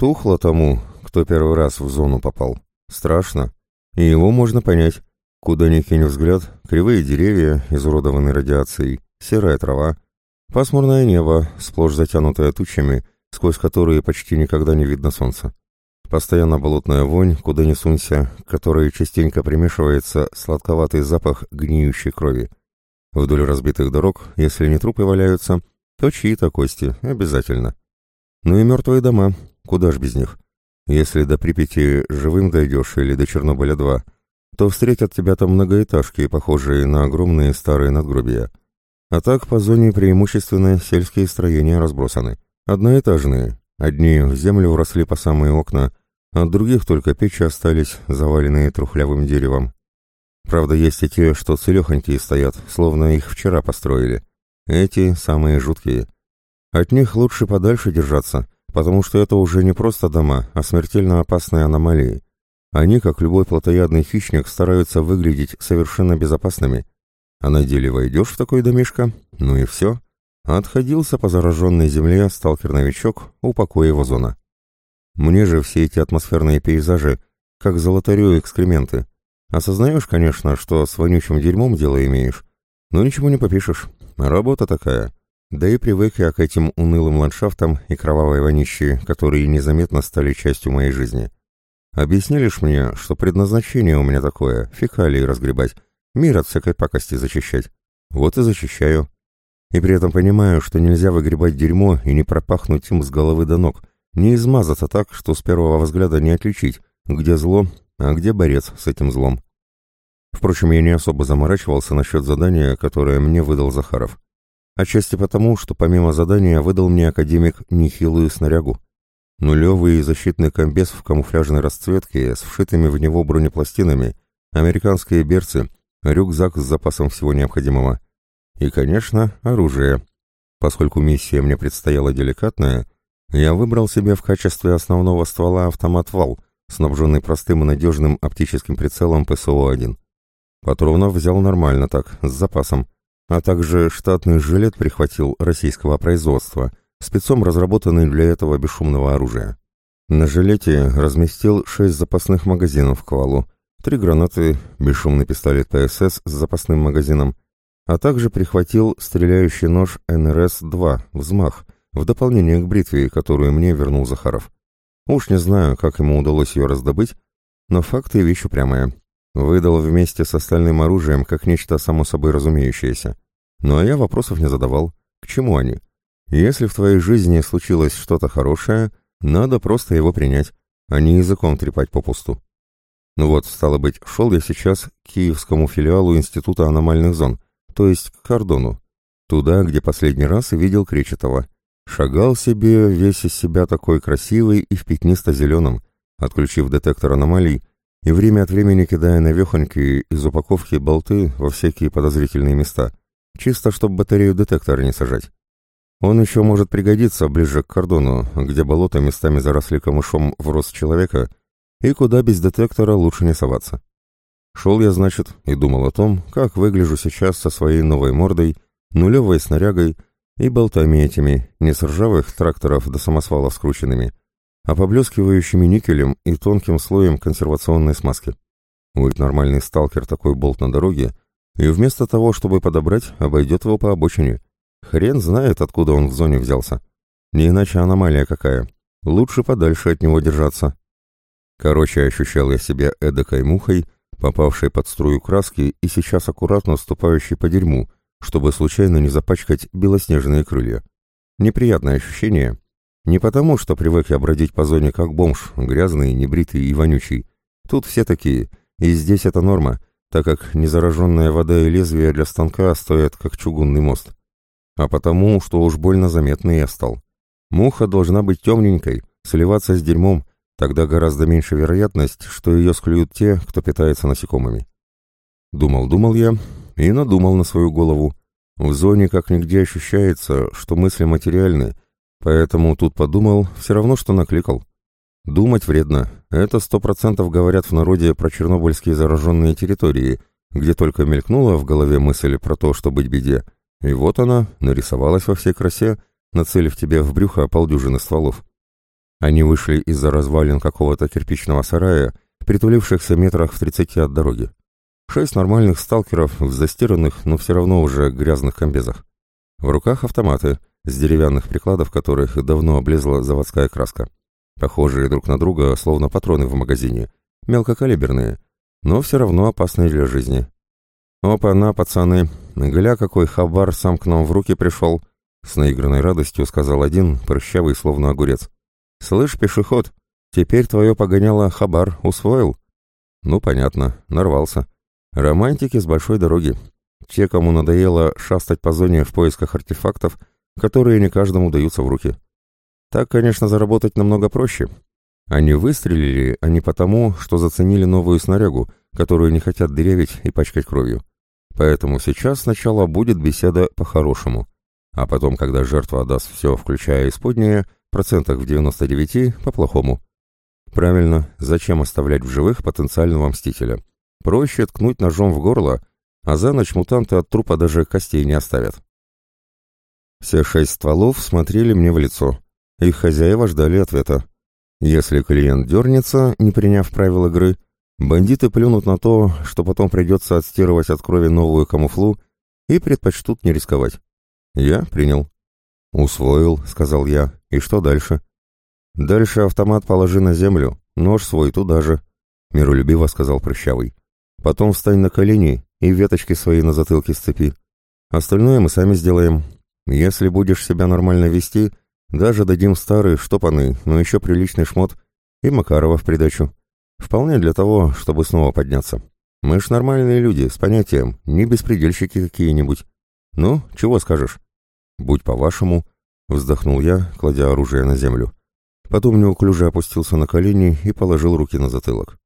Тухло тому, кто первый раз в зону попал. Страшно. И его можно понять. Куда ни кинь взгляд, кривые деревья, изуродованные радиацией, серая трава, пасмурное небо, сплошь затянутое тучами, сквозь которые почти никогда не видно солнца. Постоянно болотная вонь, куда ни сунься, которой частенько примешивается сладковатый запах гниющей крови. Вдоль разбитых дорог, если не трупы валяются, то чьи-то кости, обязательно. Ну и мертвые дома, куда ж без них? Если до Припяти живым дойдешь или до Чернобыля-2, то встретят тебя там многоэтажки, похожие на огромные старые надгробия. А так по зоне преимущественно сельские строения разбросаны. Одноэтажные. Одни в землю вросли по самые окна, а других только печи остались, заваленные трухлявым деревом. Правда, есть и те, что целехонькие стоят, словно их вчера построили. Эти самые жуткие. От них лучше подальше держаться, потому что это уже не просто дома, а смертельно опасные аномалии. Они, как любой плотоядный хищник, стараются выглядеть совершенно безопасными. А на деле войдешь в такой домишко, ну и все. Отходился по зараженной земле сталкер-новичок, упокой его зона. Мне же все эти атмосферные пейзажи, как золотарю экскременты. Осознаешь, конечно, что с вонючим дерьмом дело имеешь, но ничего не попишешь. Работа такая. Да и привык я к этим унылым ландшафтам и кровавой вонищи, которые незаметно стали частью моей жизни. Объяснили ж мне, что предназначение у меня такое — фекалии разгребать, мир от всякой пакости зачищать. Вот и зачищаю. И при этом понимаю, что нельзя выгребать дерьмо и не пропахнуть им с головы до ног, не измазаться так, что с первого взгляда не отличить, где зло, а где борец с этим злом. Впрочем, я не особо заморачивался насчет задания, которое мне выдал Захаров. Отчасти потому, что помимо задания выдал мне академик нехилую снарягу. Нулевый защитный комбез в камуфляжной расцветке с вшитыми в него бронепластинами, американские берцы, рюкзак с запасом всего необходимого. И, конечно, оружие. Поскольку миссия мне предстояла деликатная, я выбрал себе в качестве основного ствола автомат «Вал», снабженный простым и надежным оптическим прицелом ПСО-1. Патронов взял нормально так, с запасом, а также штатный жилет прихватил российского производства, спецом разработанный для этого бесшумного оружия. На жилете разместил шесть запасных магазинов к валу, три гранаты, бесшумный пистолет ПСС с запасным магазином, а также прихватил стреляющий нож НРС-2 «Взмах» в дополнение к бритве, которую мне вернул Захаров. Уж не знаю, как ему удалось ее раздобыть, но факт и вещь упрямая. Выдал вместе с остальным оружием как нечто само собой разумеющееся. Ну а я вопросов не задавал. К чему они? Если в твоей жизни случилось что-то хорошее, надо просто его принять, а не языком трепать попусту. Ну вот, стало быть, шел я сейчас к киевскому филиалу Института аномальных зон, то есть к кордону, туда, где последний раз видел Кречетова. Шагал себе, весь из себя такой красивый и в пятнисто-зеленом, отключив детектор аномалий, и время от времени кидая навехоньки из упаковки болты во всякие подозрительные места, чисто чтобы батарею детектора не сажать. Он еще может пригодиться ближе к кордону, где болото местами заросли камышом в рост человека, и куда без детектора лучше не соваться. Шел я, значит, и думал о том, как выгляжу сейчас со своей новой мордой, нулевой снарягой и болтами этими, не с ржавых тракторов до самосвалов скрученными, а поблескивающими никелем и тонким слоем консервационной смазки. Будет нормальный сталкер такой болт на дороге, и вместо того, чтобы подобрать, обойдет его по обочине. Хрен знает, откуда он в зоне взялся. Не иначе аномалия какая. Лучше подальше от него держаться. Короче, ощущал я себя эдакой мухой, попавшей под струю краски и сейчас аккуратно ступающей по дерьму, чтобы случайно не запачкать белоснежные крылья. Неприятное ощущение, не потому, что привык я бродить по зоне как бомж, грязный, небритый и вонючий. Тут все такие, и здесь это норма, так как незараженная вода и лезвие для станка стоят как чугунный мост. А потому, что уж больно заметный я стал. Муха должна быть темненькой, сливаться с дерьмом, тогда гораздо меньше вероятность, что ее склюют те, кто питается насекомыми. Думал-думал я и надумал на свою голову. В зоне как нигде ощущается, что мысли материальны, Поэтому тут подумал, все равно, что накликал. Думать вредно. Это сто процентов говорят в народе про чернобыльские зараженные территории, где только мелькнула в голове мысль про то, что быть беде. И вот она, нарисовалась во всей красе, нацелив тебе в брюхо полдюжины стволов. Они вышли из-за развалин какого-то кирпичного сарая, притулившихся метрах в тридцати от дороги. Шесть нормальных сталкеров в застиранных, но все равно уже грязных комбезах. В руках автоматы, с деревянных прикладов которых давно облезла заводская краска. Похожие друг на друга, словно патроны в магазине, мелкокалиберные, но все равно опасные для жизни. «Опа-на, пацаны, гля, какой хабар сам к нам в руки пришел!» С наигранной радостью сказал один, прыщавый, словно огурец. «Слышь, пешеход, теперь твое погоняло хабар усвоил?» «Ну, понятно, нарвался. Романтики с большой дороги. Те, кому надоело шастать по зоне в поисках артефактов, которые не каждому даются в руки. Так, конечно, заработать намного проще. Они выстрелили, а не потому, что заценили новую снарягу, которую не хотят дырявить и пачкать кровью. Поэтому сейчас сначала будет беседа по-хорошему. А потом, когда жертва отдаст все, включая исподнее, процентах в 99 по-плохому. Правильно, зачем оставлять в живых потенциального мстителя? Проще ткнуть ножом в горло, а за ночь мутанты от трупа даже костей не оставят. Все шесть стволов смотрели мне в лицо. Их хозяева ждали ответа. Если клиент дернется, не приняв правил игры, бандиты плюнут на то, что потом придется отстирывать от крови новую камуфлу и предпочтут не рисковать. Я принял. «Усвоил», — сказал я. «И что дальше?» «Дальше автомат положи на землю, нож свой туда же», — миролюбиво сказал Прыщавый. «Потом встань на колени и веточки свои на затылке сцепи. Остальное мы сами сделаем. Если будешь себя нормально вести, даже дадим старый, штопанный, но еще приличный шмот и Макарова в придачу. Вполне для того, чтобы снова подняться. Мы ж нормальные люди, с понятием, не беспредельщики какие-нибудь. Ну, чего скажешь? Будь по-вашему, вздохнул я, кладя оружие на землю. Потом неуклюже опустился на колени и положил руки на затылок.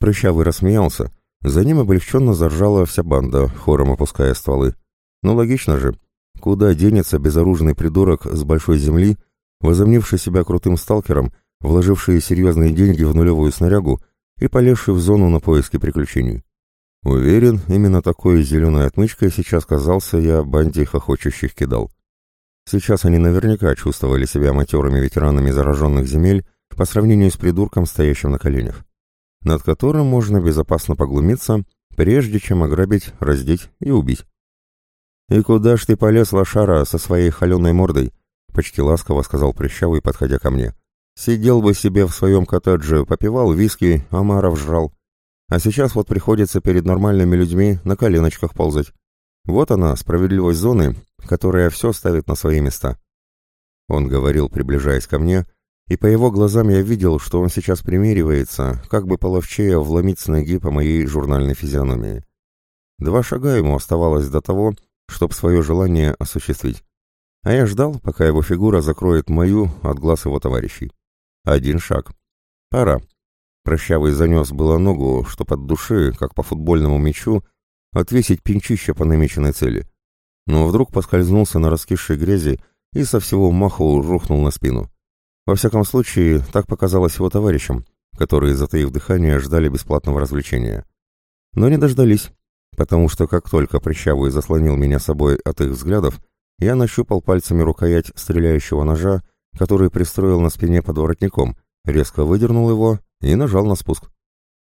Прыщавый рассмеялся, за ним облегченно заржала вся банда, хором опуская стволы. Ну логично же, куда денется безоружный придурок с большой земли, возомнивший себя крутым сталкером, вложивший серьезные деньги в нулевую снарягу и полезший в зону на поиски приключений. Уверен, именно такой зеленой отмычкой сейчас казался я банде хохочущих кидал. Сейчас они наверняка чувствовали себя матерыми ветеранами зараженных земель по сравнению с придурком, стоящим на коленях над которым можно безопасно поглумиться, прежде чем ограбить, раздеть и убить. «И куда ж ты полез, лошара, со своей холеной мордой?» — почти ласково сказал Прыщавый, подходя ко мне. «Сидел бы себе в своем коттедже, попивал виски, омаров жрал. А сейчас вот приходится перед нормальными людьми на коленочках ползать. Вот она, справедливость зоны, которая все ставит на свои места». Он говорил, приближаясь ко мне, — и по его глазам я видел, что он сейчас примеривается, как бы половчее вломить с ноги по моей журнальной физиономии. Два шага ему оставалось до того, чтобы свое желание осуществить. А я ждал, пока его фигура закроет мою от глаз его товарищей. Один шаг. Пора. Прощавый занес было ногу, что под души, как по футбольному мячу, отвесить пинчище по намеченной цели. Но вдруг поскользнулся на раскисшей грязи и со всего маху рухнул на спину. Во всяком случае, так показалось его товарищам, которые, затаив дыхание, ждали бесплатного развлечения. Но не дождались, потому что как только Прыщавый заслонил меня собой от их взглядов, я нащупал пальцами рукоять стреляющего ножа, который пристроил на спине под воротником, резко выдернул его и нажал на спуск.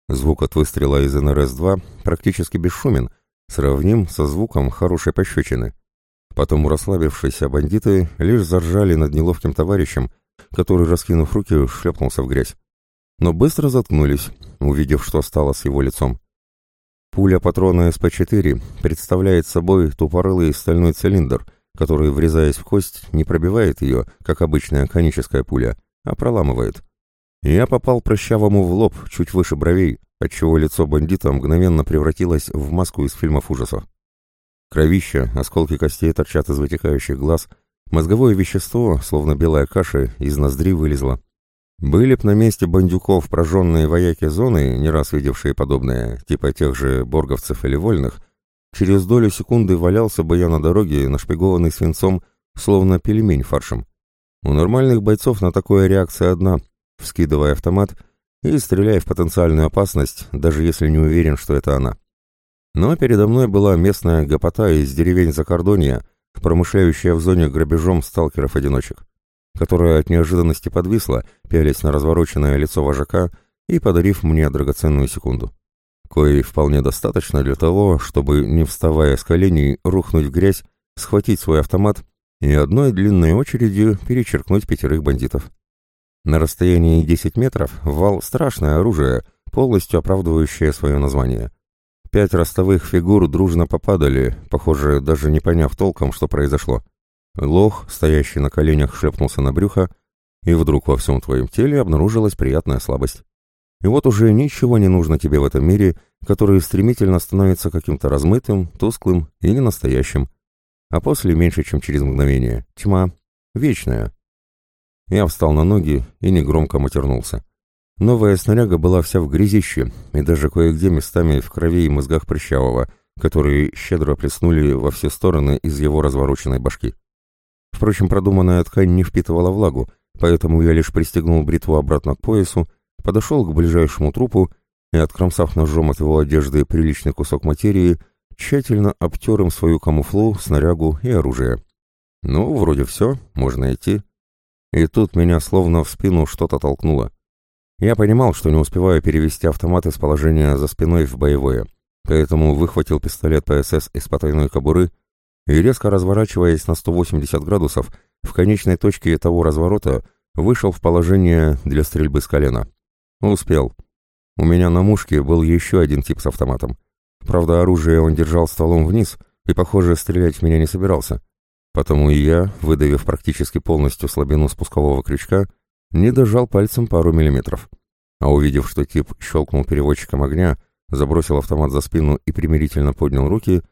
Звук от выстрела из НРС-2 практически бесшумен, сравним со звуком хорошей пощечины. Потом расслабившиеся бандиты лишь заржали над неловким товарищем, который, раскинув руки, шлепнулся в грязь. Но быстро заткнулись, увидев, что стало с его лицом. Пуля патрона СП-4 представляет собой тупорылый стальной цилиндр, который, врезаясь в кость, не пробивает ее, как обычная коническая пуля, а проламывает. Я попал прыщавому в лоб, чуть выше бровей, отчего лицо бандита мгновенно превратилось в маску из фильмов ужасов. Кровища, осколки костей торчат из вытекающих глаз — Мозговое вещество, словно белая каша, из ноздри вылезло. Были б на месте бандюков прожженные вояки зоны, не раз видевшие подобное, типа тех же борговцев или вольных, через долю секунды валялся бы я на дороге, нашпигованный свинцом, словно пельмень фаршем. У нормальных бойцов на такое реакция одна — вскидывая автомат и стреляя в потенциальную опасность, даже если не уверен, что это она. Но передо мной была местная гопота из деревень Закордонья, промышляющая в зоне грабежом сталкеров-одиночек. Которая от неожиданности подвисла, пялись на развороченное лицо вожака и подарив мне драгоценную секунду. Коей вполне достаточно для того, чтобы, не вставая с коленей, рухнуть в грязь, схватить свой автомат и одной длинной очередью перечеркнуть пятерых бандитов. На расстоянии 10 метров вал — страшное оружие, полностью оправдывающее свое название. Пять ростовых фигур дружно попадали, похоже, даже не поняв толком, что произошло. Лох, стоящий на коленях, шлепнулся на брюхо, и вдруг во всем твоем теле обнаружилась приятная слабость. И вот уже ничего не нужно тебе в этом мире, который стремительно становится каким-то размытым, тусклым и ненастоящим. А после, меньше чем через мгновение, тьма, вечная. Я встал на ноги и негромко матернулся. Новая снаряга была вся в грязище, и даже кое-где местами в крови и мозгах Прыщавого, которые щедро плеснули во все стороны из его развороченной башки. Впрочем, продуманная ткань не впитывала влагу, поэтому я лишь пристегнул бритву обратно к поясу, подошел к ближайшему трупу и, откромсав ножом от его одежды приличный кусок материи, тщательно обтер им свою камуфлу, снарягу и оружие. Ну, вроде все, можно идти. И тут меня словно в спину что-то толкнуло. Я понимал, что не успеваю перевести автомат из положения за спиной в боевое, поэтому выхватил пистолет ПСС из потайной кобуры и, резко разворачиваясь на 180 градусов, в конечной точке того разворота вышел в положение для стрельбы с колена. Успел. У меня на мушке был еще один тип с автоматом. Правда, оружие он держал стволом вниз и, похоже, стрелять в меня не собирался. Потому и я, выдавив практически полностью слабину спускового крючка, не дожал пальцем пару миллиметров. А увидев, что тип щелкнул переводчиком огня, забросил автомат за спину и примирительно поднял руки,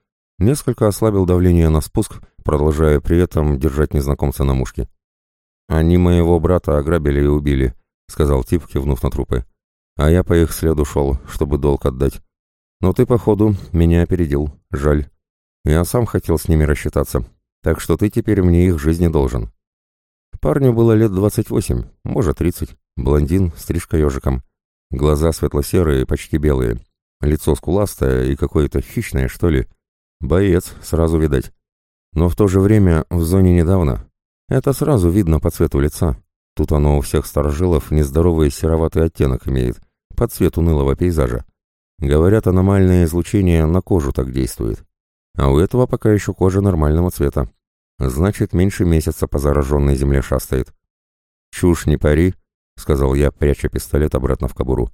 несколько ослабил давление на спуск, продолжая при этом держать незнакомца на мушке. «Они моего брата ограбили и убили», — сказал тип, кивнув на трупы. «А я по их следу шел, чтобы долг отдать. Но ты, походу, меня опередил. Жаль. Я сам хотел с ними рассчитаться, так что ты теперь мне их жизни должен». Парню было лет двадцать восемь, может тридцать. Блондин, стрижка ежиком. Глаза светло-серые, почти белые. Лицо скуластое и какое-то хищное, что ли. Боец, сразу видать. Но в то же время в зоне недавно. Это сразу видно по цвету лица. Тут оно у всех старожилов нездоровый сероватый оттенок имеет, под цвет унылого пейзажа. Говорят, аномальное излучение на кожу так действует. А у этого пока еще кожа нормального цвета. Значит, меньше месяца по зараженной земле шастает. «Чушь не пари», — сказал я, пряча пистолет обратно в кобуру.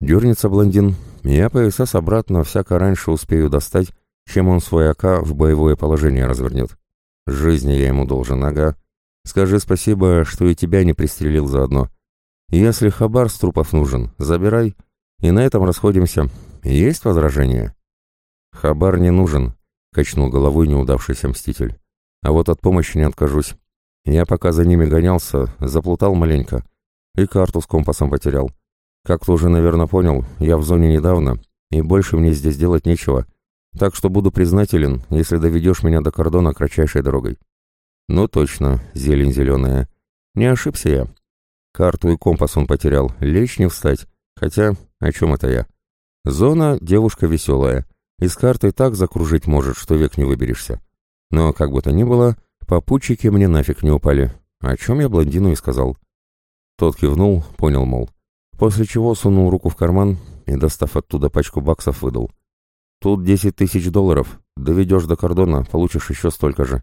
«Дернется блондин. Я ПСС обратно всяко раньше успею достать, чем он свой АК в боевое положение развернет. Жизни я ему должен, ага. Скажи спасибо, что и тебя не пристрелил заодно. Если хабар с трупов нужен, забирай, и на этом расходимся. Есть возражения?» «Хабар не нужен», — качнул головой неудавшийся мститель. А вот от помощи не откажусь. Я пока за ними гонялся, заплутал маленько. И карту с компасом потерял. Как ты уже, наверное, понял, я в зоне недавно, и больше мне здесь делать нечего. Так что буду признателен, если доведешь меня до кордона кратчайшей дорогой. Ну точно, зелень зеленая. Не ошибся я. Карту и компас он потерял, лечь не встать. Хотя, о чем это я? Зона — девушка веселая. И с картой так закружить может, что век не выберешься. Но, как бы то ни было, попутчики мне нафиг не упали, о чем я блондину и сказал. Тот кивнул, понял, мол. После чего сунул руку в карман и, достав оттуда пачку баксов, выдал. «Тут десять тысяч долларов. Доведешь до кордона, получишь еще столько же».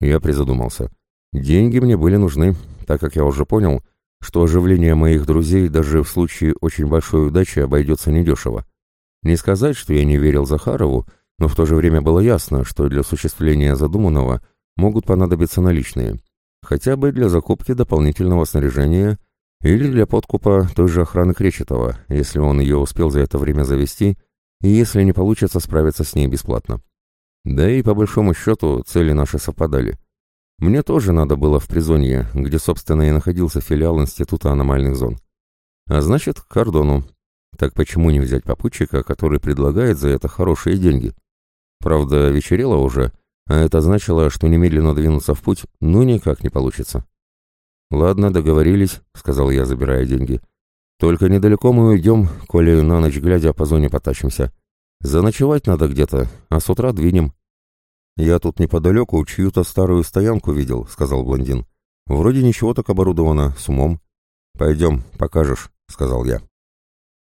Я призадумался. Деньги мне были нужны, так как я уже понял, что оживление моих друзей даже в случае очень большой удачи обойдется недешево. Не сказать, что я не верил Захарову, но в то же время было ясно, что для осуществления задуманного могут понадобиться наличные, хотя бы для закупки дополнительного снаряжения или для подкупа той же охраны Кречетова, если он ее успел за это время завести, и если не получится справиться с ней бесплатно. Да и по большому счету цели наши совпадали. Мне тоже надо было в Призонье, где, собственно, и находился филиал Института аномальных зон. А значит, к кордону. Так почему не взять попутчика, который предлагает за это хорошие деньги? Правда, вечерело уже, а это значило, что немедленно двинуться в путь ну никак не получится. «Ладно, договорились», — сказал я, забирая деньги. «Только недалеко мы уйдем, коли на ночь глядя по зоне потащимся. Заночевать надо где-то, а с утра двинем». «Я тут неподалеку чью-то старую стоянку видел», — сказал блондин. Вроде ничего так оборудовано, с умом. «Пойдем, покажешь», — сказал я.